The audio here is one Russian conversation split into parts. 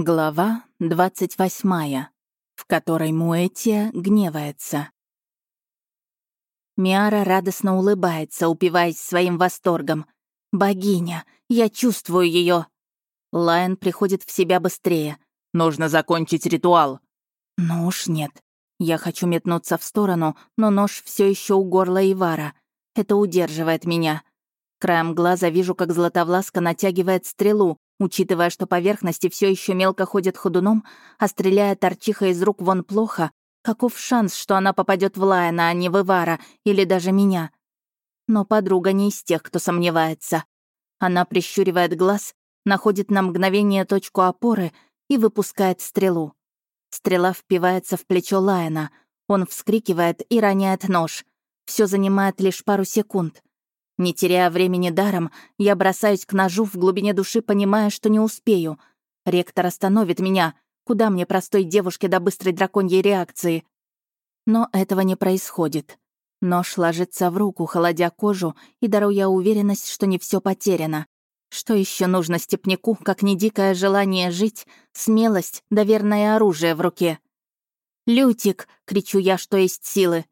Глава 28, в которой Муэтия гневается. Миара радостно улыбается, упиваясь своим восторгом. «Богиня! Я чувствую ее. Лайон приходит в себя быстрее. «Нужно закончить ритуал». «Ну уж нет. Я хочу метнуться в сторону, но нож все еще у горла Ивара. Это удерживает меня. Краем глаза вижу, как Златовласка натягивает стрелу, учитывая, что поверхности все еще мелко ходят ходуном, а стреляя торчиха из рук вон плохо, каков шанс, что она попадет в Лайна, а не в Ивара или даже меня? Но подруга не из тех, кто сомневается. Она прищуривает глаз, находит на мгновение точку опоры и выпускает стрелу. Стрела впивается в плечо Лайна. Он вскрикивает и роняет нож. Все занимает лишь пару секунд. Не теряя времени даром, я бросаюсь к ножу в глубине души, понимая, что не успею. Ректор остановит меня. Куда мне простой девушке до быстрой драконьей реакции? Но этого не происходит. Нож ложится в руку, холодя кожу и даруя уверенность, что не все потеряно. Что еще нужно степняку, как не дикое желание жить, смелость, доверное оружие в руке? «Лютик!» — кричу я, что есть силы.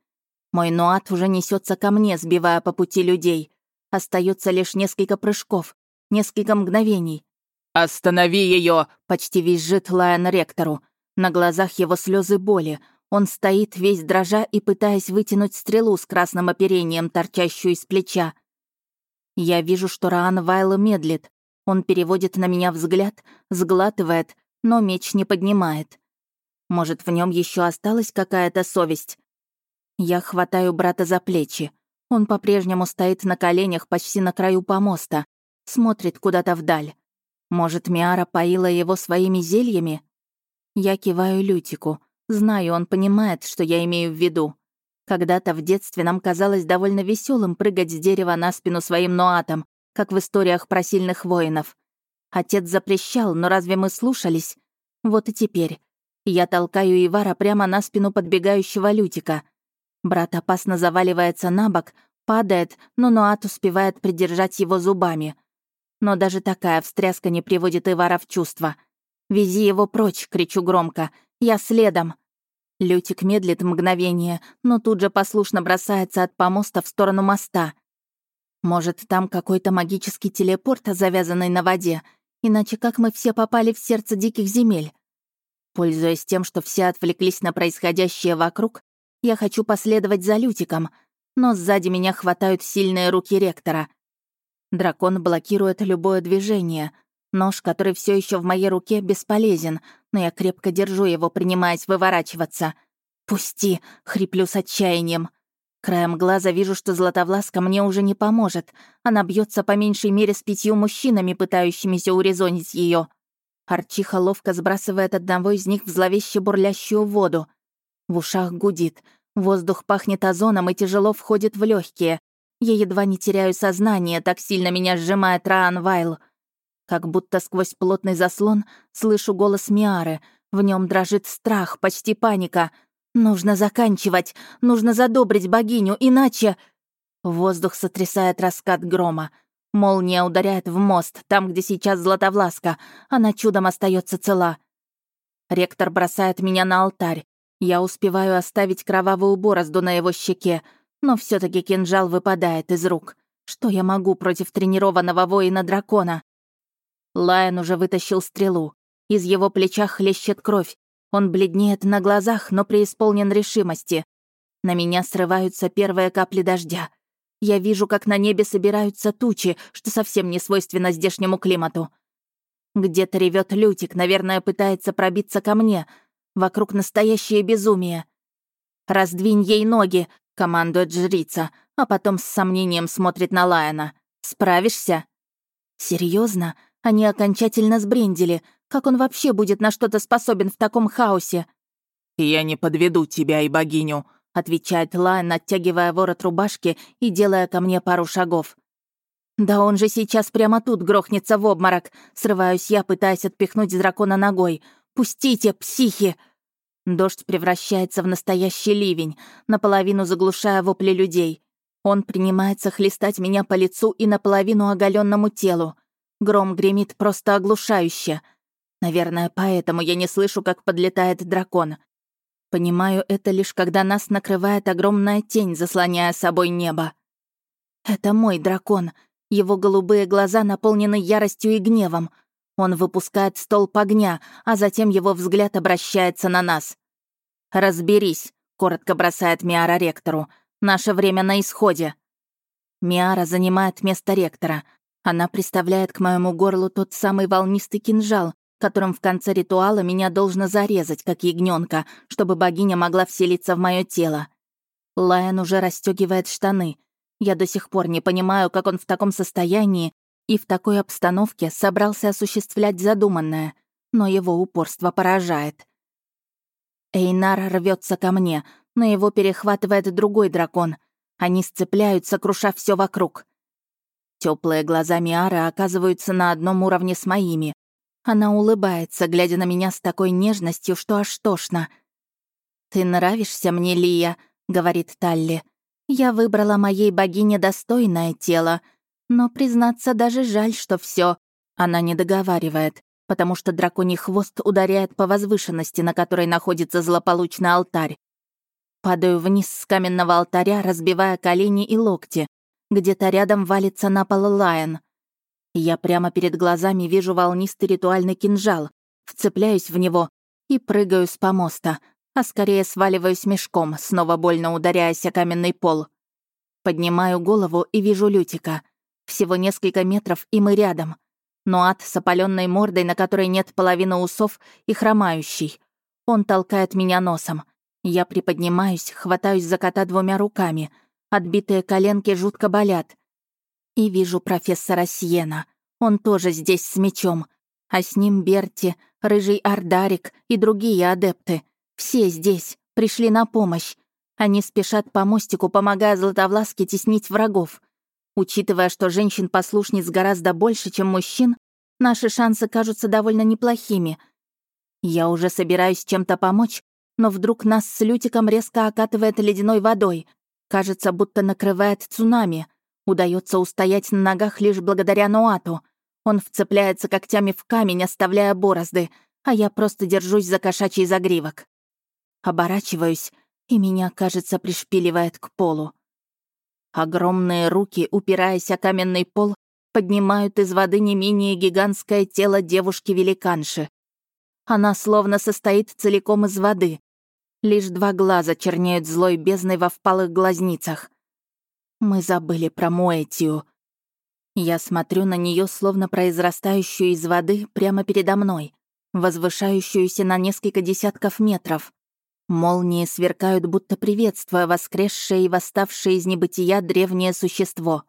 Мой нуат уже несется ко мне, сбивая по пути людей. Остается лишь несколько прыжков, несколько мгновений. «Останови ее! почти визжит Лайон ректору. На глазах его слезы боли. Он стоит весь дрожа и пытаясь вытянуть стрелу с красным оперением, торчащую из плеча. Я вижу, что Раан Вайла медлит. Он переводит на меня взгляд, сглатывает, но меч не поднимает. Может, в нем еще осталась какая-то совесть? Я хватаю брата за плечи. Он по-прежнему стоит на коленях почти на краю помоста, смотрит куда-то вдаль. Может, Миара поила его своими зельями? Я киваю Лютику. Знаю, он понимает, что я имею в виду. Когда-то в детстве нам казалось довольно веселым прыгать с дерева на спину своим ноатом, как в историях про сильных воинов. Отец запрещал, но разве мы слушались? Вот и теперь. Я толкаю Ивара прямо на спину подбегающего Лютика — Брат опасно заваливается на бок, падает, но Нуат успевает придержать его зубами. Но даже такая встряска не приводит Ивара в чувство. «Вези его прочь!» — кричу громко. «Я следом!» Лютик медлит мгновение, но тут же послушно бросается от помоста в сторону моста. Может, там какой-то магический телепорт, завязанный на воде? Иначе как мы все попали в сердце диких земель? Пользуясь тем, что все отвлеклись на происходящее вокруг, я хочу последовать за Лютиком, но сзади меня хватают сильные руки ректора. Дракон блокирует любое движение. Нож, который все еще в моей руке, бесполезен, но я крепко держу его, принимаясь выворачиваться. «Пусти!» — хриплю с отчаянием. Краем глаза вижу, что Златовласка мне уже не поможет. Она бьется по меньшей мере с пятью мужчинами, пытающимися урезонить ее. Арчиха ловко сбрасывает одного из них в зловеще бурлящую воду. В ушах гудит. Воздух пахнет озоном и тяжело входит в легкие. Я едва не теряю сознание, так сильно меня сжимает Раан Вайл. Как будто сквозь плотный заслон слышу голос Миары. В нем дрожит страх, почти паника. Нужно заканчивать, нужно задобрить богиню, иначе... Воздух сотрясает раскат грома. Молния ударяет в мост, там, где сейчас Златовласка. Она чудом остается цела. Ректор бросает меня на алтарь. Я успеваю оставить кровавую борозду на его щеке, но все таки кинжал выпадает из рук. Что я могу против тренированного воина-дракона? Лайон уже вытащил стрелу. Из его плеча хлещет кровь. Он бледнеет на глазах, но преисполнен решимости. На меня срываются первые капли дождя. Я вижу, как на небе собираются тучи, что совсем не свойственно здешнему климату. Где-то ревет Лютик, наверное, пытается пробиться ко мне — Вокруг настоящее безумие. «Раздвинь ей ноги», — командует жрица, а потом с сомнением смотрит на Лайона. «Справишься?» Серьезно? Они окончательно сбрендили. Как он вообще будет на что-то способен в таком хаосе? «Я не подведу тебя и богиню», — отвечает Лайн, оттягивая ворот рубашки и делая ко мне пару шагов. «Да он же сейчас прямо тут грохнется в обморок», — срываюсь я, пытаясь отпихнуть дракона ногой. «Пустите, психи!» Дождь превращается в настоящий ливень, наполовину заглушая вопли людей. Он принимается хлестать меня по лицу и наполовину оголенному телу. Гром гремит просто оглушающе. Наверное, поэтому я не слышу, как подлетает дракон. Понимаю это лишь когда нас накрывает огромная тень, заслоняя собой небо. Это мой дракон. Его голубые глаза наполнены яростью и гневом. Он выпускает столб огня, а затем его взгляд обращается на нас. «Разберись», — коротко бросает Миара ректору. «Наше время на исходе». Миара занимает место ректора. Она приставляет к моему горлу тот самый волнистый кинжал, которым в конце ритуала меня должно зарезать, как ягненка, чтобы богиня могла вселиться в мое тело. Лайон уже расстегивает штаны. Я до сих пор не понимаю, как он в таком состоянии и в такой обстановке собрался осуществлять задуманное, но его упорство поражает. Эйнар рвется ко мне, но его перехватывает другой дракон. Они сцепляются, круша все вокруг. Теплые глаза Миары оказываются на одном уровне с моими. Она улыбается, глядя на меня с такой нежностью, что аж тошно. «Ты нравишься мне, Лия», — говорит Талли. «Я выбрала моей богине достойное тело, но, признаться, даже жаль, что все. Она не договаривает, потому что драконий хвост ударяет по возвышенности, на которой находится злополучный алтарь. Падаю вниз с каменного алтаря, разбивая колени и локти. Где-то рядом валится на пол Лайон. Я прямо перед глазами вижу волнистый ритуальный кинжал, вцепляюсь в него и прыгаю с помоста, а скорее сваливаюсь мешком, снова больно ударяясь о каменный пол. Поднимаю голову и вижу Лютика. Всего несколько метров, и мы рядом. Но ад с опаленной мордой, на которой нет половины усов, и хромающий. Он толкает меня носом — я приподнимаюсь, хватаюсь за кота двумя руками. Отбитые коленки жутко болят. И вижу профессора Сьена. Он тоже здесь с мечом. А с ним Берти, Рыжий Ардарик и другие адепты. Все здесь, пришли на помощь. Они спешат по мостику, помогая Златовласке теснить врагов. Учитывая, что женщин-послушниц гораздо больше, чем мужчин, наши шансы кажутся довольно неплохими. Я уже собираюсь чем-то помочь, но вдруг нас с Лютиком резко окатывает ледяной водой. Кажется, будто накрывает цунами. Удается устоять на ногах лишь благодаря Нуату. Он вцепляется когтями в камень, оставляя борозды, а я просто держусь за кошачий загривок. Оборачиваюсь, и меня, кажется, пришпиливает к полу. Огромные руки, упираясь о каменный пол, поднимают из воды не менее гигантское тело девушки-великанши. Она словно состоит целиком из воды. Лишь два глаза чернеют злой бездной во впалых глазницах. Мы забыли про Моэтию. Я смотрю на нее, словно произрастающую из воды прямо передо мной, возвышающуюся на несколько десятков метров. Молнии сверкают, будто приветствуя воскресшее и восставшее из небытия древнее существо.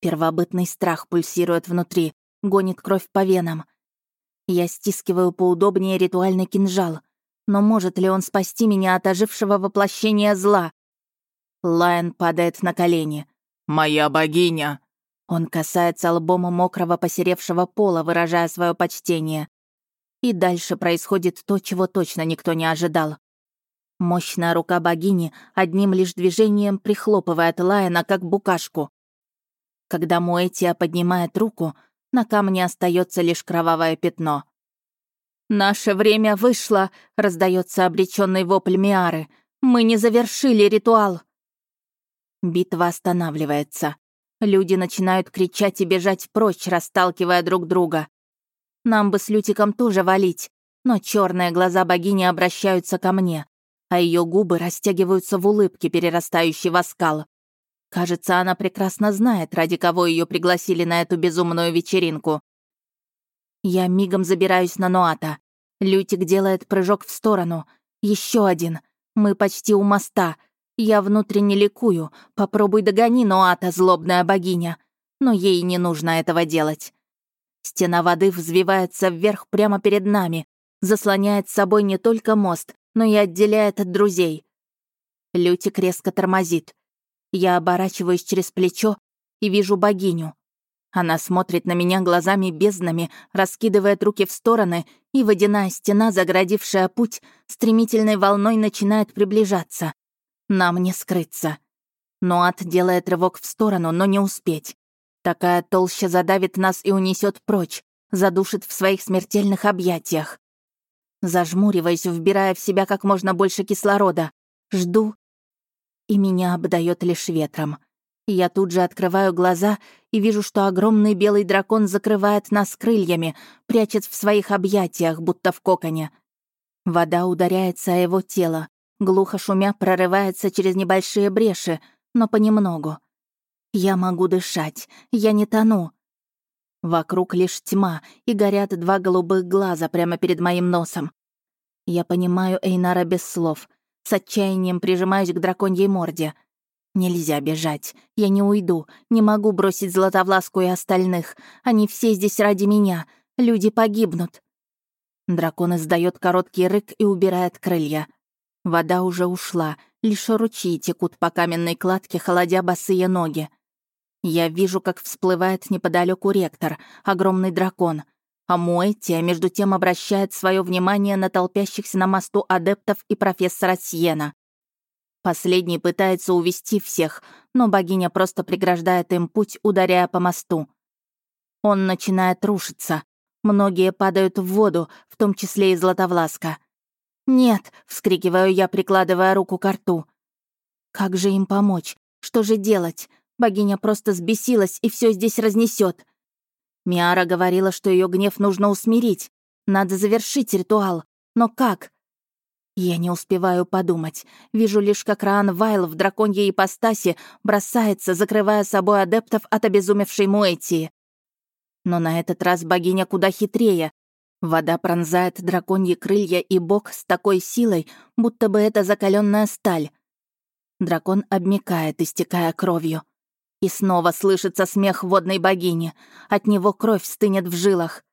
Первобытный страх пульсирует внутри, гонит кровь по венам. Я стискиваю поудобнее ритуальный кинжал — но может ли он спасти меня от ожившего воплощения зла? Лайон падает на колени. «Моя богиня!» Он касается лбом мокрого посеревшего пола, выражая свое почтение. И дальше происходит то, чего точно никто не ожидал. Мощная рука богини одним лишь движением прихлопывает Лайона, как букашку. Когда Муэтия поднимает руку, на камне остается лишь кровавое пятно. «Наше время вышло!» — раздается обреченный вопль Миары. «Мы не завершили ритуал!» Битва останавливается. Люди начинают кричать и бежать прочь, расталкивая друг друга. Нам бы с Лютиком тоже валить, но черные глаза богини обращаются ко мне, а ее губы растягиваются в улыбке, перерастающей в оскал. Кажется, она прекрасно знает, ради кого ее пригласили на эту безумную вечеринку. Я мигом забираюсь на Нуата. Лютик делает прыжок в сторону. Еще один. Мы почти у моста. Я внутренне ликую. Попробуй догони Нуата, злобная богиня. Но ей не нужно этого делать. Стена воды взвивается вверх прямо перед нами, заслоняет собой не только мост, но и отделяет от друзей. Лютик резко тормозит. Я оборачиваюсь через плечо и вижу богиню. Она смотрит на меня глазами безднами, раскидывает руки в стороны, и водяная стена, заградившая путь, стремительной волной начинает приближаться. Нам не скрыться. Нуат делает рывок в сторону, но не успеть. Такая толща задавит нас и унесет прочь, задушит в своих смертельных объятиях. Зажмуриваясь, вбирая в себя как можно больше кислорода, жду, и меня обдает лишь ветром. Я тут же открываю глаза и вижу, что огромный белый дракон закрывает нас крыльями, прячет в своих объятиях, будто в коконе. Вода ударяется о его тело, глухо шумя прорывается через небольшие бреши, но понемногу. Я могу дышать, я не тону. Вокруг лишь тьма, и горят два голубых глаза прямо перед моим носом. Я понимаю Эйнара без слов. С отчаянием прижимаюсь к драконьей морде. Нельзя бежать. Я не уйду. Не могу бросить Златовласку и остальных. Они все здесь ради меня. Люди погибнут. Дракон издает короткий рык и убирает крылья. Вода уже ушла. Лишь ручьи текут по каменной кладке, холодя босые ноги. Я вижу, как всплывает неподалеку ректор, огромный дракон. А Муэтия, между тем, обращает свое внимание на толпящихся на мосту адептов и профессора Сьена. Последний пытается увести всех, но богиня просто преграждает им путь, ударяя по мосту. Он начинает рушиться. Многие падают в воду, в том числе и Златовласка. «Нет!» — вскрикиваю я, прикладывая руку к рту. «Как же им помочь? Что же делать? Богиня просто сбесилась и все здесь разнесет. Миара говорила, что ее гнев нужно усмирить. Надо завершить ритуал. Но как? Я не успеваю подумать. Вижу лишь, как Раан Вайл в драконьей ипостаси бросается, закрывая собой адептов от обезумевшей Муэтии. Но на этот раз богиня куда хитрее. Вода пронзает драконьи крылья и бок с такой силой, будто бы это закаленная сталь. Дракон обмикает, истекая кровью. И снова слышится смех водной богини. От него кровь стынет в жилах.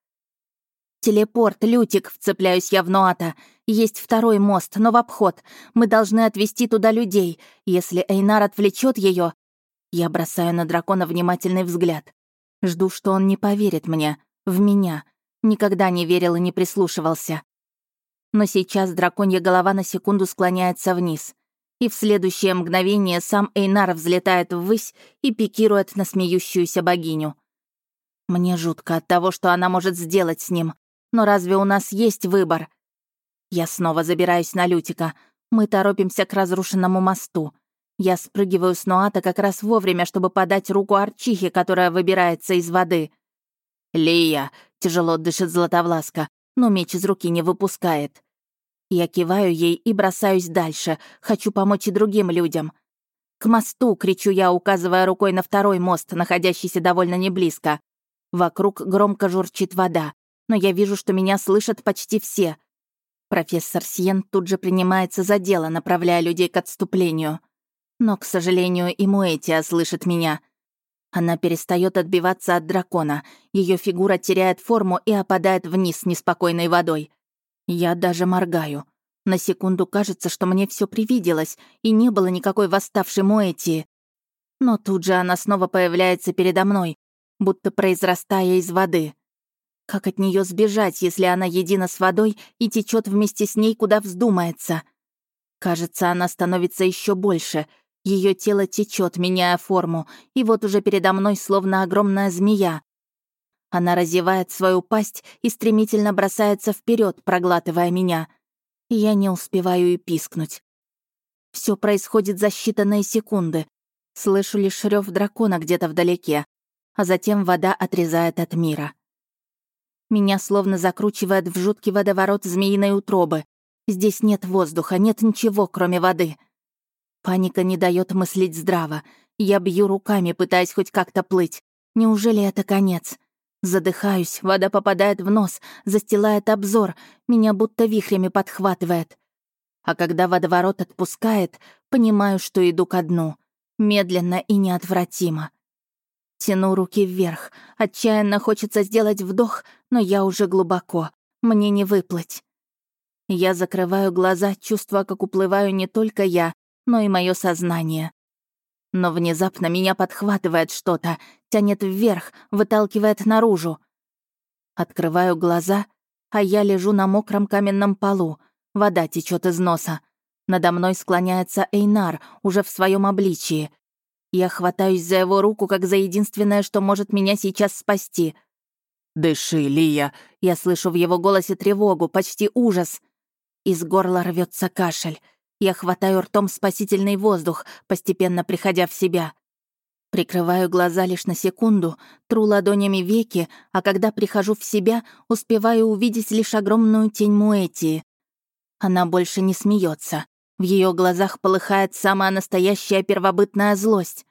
«Телепорт, Лютик», — вцепляюсь я в Ноата. «Есть второй мост, но в обход. Мы должны отвезти туда людей. Если Эйнар отвлечет ее. Я бросаю на дракона внимательный взгляд. Жду, что он не поверит мне. В меня. Никогда не верил и не прислушивался. Но сейчас драконья голова на секунду склоняется вниз и в следующее мгновение сам Эйнар взлетает ввысь и пикирует на смеющуюся богиню. Мне жутко от того, что она может сделать с ним. Но разве у нас есть выбор? Я снова забираюсь на Лютика. Мы торопимся к разрушенному мосту. Я спрыгиваю с Нуата как раз вовремя, чтобы подать руку Арчихе, которая выбирается из воды. «Лия!» — тяжело дышит Златовласка, но меч из руки не выпускает. Я киваю ей и бросаюсь дальше. Хочу помочь и другим людям. «К мосту!» — кричу я, указывая рукой на второй мост, находящийся довольно неблизко. Вокруг громко журчит вода, но я вижу, что меня слышат почти все. Профессор Сьен тут же принимается за дело, направляя людей к отступлению. Но, к сожалению, и Муэтия слышит меня. Она перестает отбиваться от дракона, ее фигура теряет форму и опадает вниз неспокойной водой. Я даже моргаю. На секунду кажется, что мне все привиделось, и не было никакой восставшей Моэтии. Но тут же она снова появляется передо мной, будто произрастая из воды. Как от нее сбежать, если она едина с водой и течет вместе с ней, куда вздумается? Кажется, она становится еще больше. Ее тело течет, меняя форму, и вот уже передо мной словно огромная змея. Она разевает свою пасть и стремительно бросается вперед, проглатывая меня. Я не успеваю и пискнуть. Все происходит за считанные секунды. Слышу лишь рев дракона где-то вдалеке, а затем вода отрезает от мира. Меня словно закручивает в жуткий водоворот змеиной утробы. Здесь нет воздуха, нет ничего, кроме воды. Паника не дает мыслить здраво. Я бью руками, пытаясь хоть как-то плыть. Неужели это конец? Задыхаюсь, вода попадает в нос, застилает обзор, меня будто вихрями подхватывает. А когда водоворот отпускает, понимаю, что иду ко дну. Медленно и неотвратимо. Тяну руки вверх. Отчаянно хочется сделать вдох, но я уже глубоко. Мне не выплыть. Я закрываю глаза, чувствуя, как уплываю не только я, но и мое сознание. Но внезапно меня подхватывает что-то, тянет вверх, выталкивает наружу. Открываю глаза, а я лежу на мокром каменном полу. Вода течет из носа. Надо мной склоняется Эйнар, уже в своем обличии. Я хватаюсь за его руку, как за единственное, что может меня сейчас спасти. «Дыши, Лия!» Я слышу в его голосе тревогу, почти ужас. Из горла рвется кашель. Я хватаю ртом спасительный воздух, постепенно приходя в себя. Прикрываю глаза лишь на секунду, тру ладонями веки, а когда прихожу в себя, успеваю увидеть лишь огромную тень Муэтии. Она больше не смеется. В ее глазах полыхает самая настоящая первобытная злость.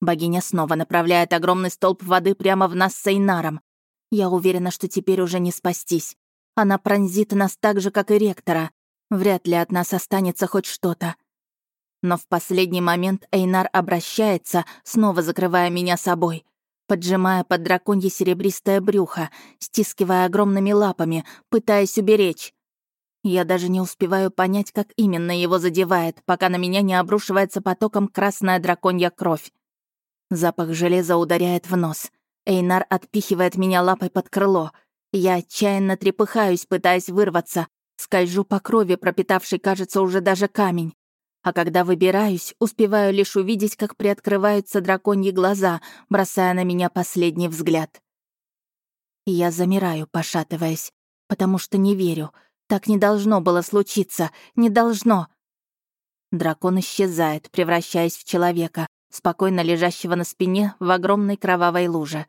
Богиня снова направляет огромный столб воды прямо в нас с Эйнаром. Я уверена, что теперь уже не спастись. Она пронзит нас так же, как и ректора. Вряд ли от нас останется хоть что-то. Но в последний момент Эйнар обращается, снова закрывая меня собой, поджимая под драконье серебристое брюхо, стискивая огромными лапами, пытаясь уберечь. Я даже не успеваю понять, как именно его задевает, пока на меня не обрушивается потоком красная драконья кровь. Запах железа ударяет в нос. Эйнар отпихивает меня лапой под крыло. Я отчаянно трепыхаюсь, пытаясь вырваться. Скольжу по крови, пропитавшей, кажется, уже даже камень. А когда выбираюсь, успеваю лишь увидеть, как приоткрываются драконьи глаза, бросая на меня последний взгляд. Я замираю, пошатываясь, потому что не верю. Так не должно было случиться, не должно. Дракон исчезает, превращаясь в человека, спокойно лежащего на спине в огромной кровавой луже.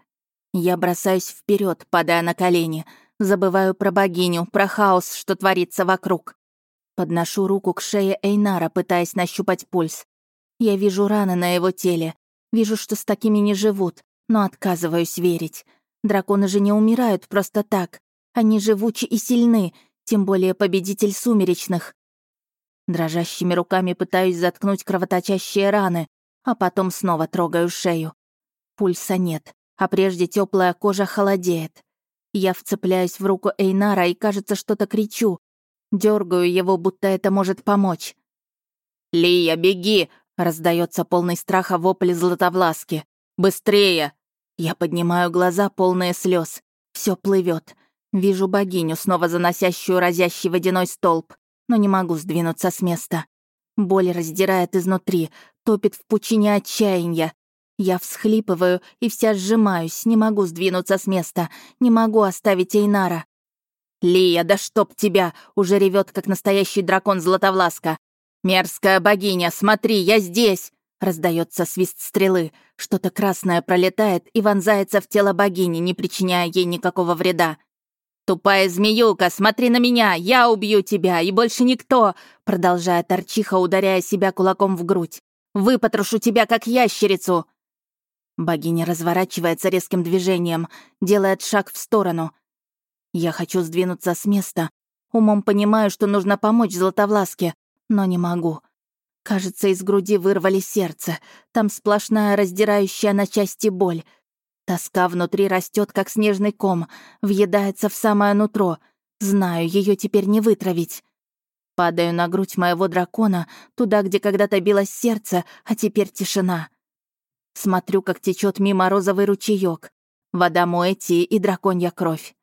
Я бросаюсь вперед, падая на колени, забываю про богиню, про хаос, что творится вокруг. Подношу руку к шее Эйнара, пытаясь нащупать пульс. Я вижу раны на его теле. Вижу, что с такими не живут, но отказываюсь верить. Драконы же не умирают просто так. Они живучи и сильны, тем более победитель сумеречных. Дрожащими руками пытаюсь заткнуть кровоточащие раны, а потом снова трогаю шею. Пульса нет, а прежде теплая кожа холодеет. Я вцепляюсь в руку Эйнара и, кажется, что-то кричу, Дергаю его, будто это может помочь. «Лия, беги!» — раздается полный страха вопль Златовласки. «Быстрее!» Я поднимаю глаза, полные слез. Все плывет. Вижу богиню, снова заносящую разящий водяной столб, но не могу сдвинуться с места. Боль раздирает изнутри, топит в пучине отчаяния. Я всхлипываю и вся сжимаюсь, не могу сдвинуться с места, не могу оставить Эйнара. «Лия, да чтоб тебя!» — уже ревет, как настоящий дракон Златовласка. «Мерзкая богиня, смотри, я здесь!» Раздается свист стрелы. Что-то красное пролетает и вонзается в тело богини, не причиняя ей никакого вреда. «Тупая змеюка, смотри на меня! Я убью тебя, и больше никто!» Продолжает Арчиха, ударяя себя кулаком в грудь. «Выпотрошу тебя, как ящерицу!» Богиня разворачивается резким движением, делает шаг в сторону — я хочу сдвинуться с места. Умом понимаю, что нужно помочь Златовласке, но не могу. Кажется, из груди вырвали сердце. Там сплошная раздирающая на части боль. Тоска внутри растет, как снежный ком, въедается в самое нутро. Знаю, ее теперь не вытравить. Падаю на грудь моего дракона, туда, где когда-то билось сердце, а теперь тишина. Смотрю, как течет мимо розовый ручеек. Вода Моэти и драконья кровь.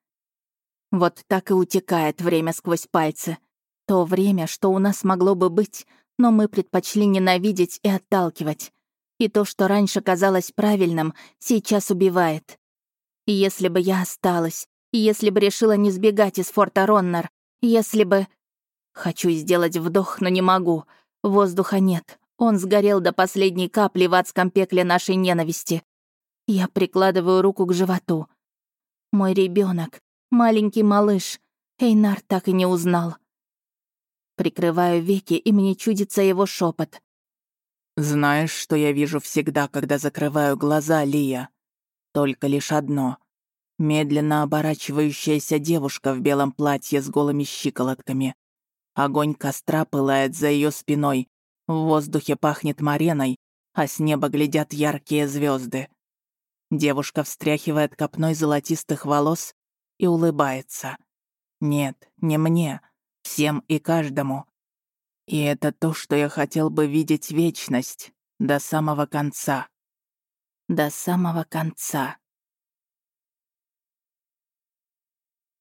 Вот так и утекает время сквозь пальцы. То время, что у нас могло бы быть, но мы предпочли ненавидеть и отталкивать. И то, что раньше казалось правильным, сейчас убивает. И если бы я осталась, и если бы решила не сбегать из форта Роннер, если бы... Хочу сделать вдох, но не могу. Воздуха нет. Он сгорел до последней капли в адском пекле нашей ненависти. Я прикладываю руку к животу. Мой ребенок, Маленький малыш. Эйнар так и не узнал. Прикрываю веки, и мне чудится его шепот. «Знаешь, что я вижу всегда, когда закрываю глаза, Лия? Только лишь одно. Медленно оборачивающаяся девушка в белом платье с голыми щиколотками. Огонь костра пылает за ее спиной. В воздухе пахнет мареной, а с неба глядят яркие звезды. Девушка встряхивает копной золотистых волос и улыбается. Нет, не мне, всем и каждому. И это то, что я хотел бы видеть вечность, до самого конца. До самого конца.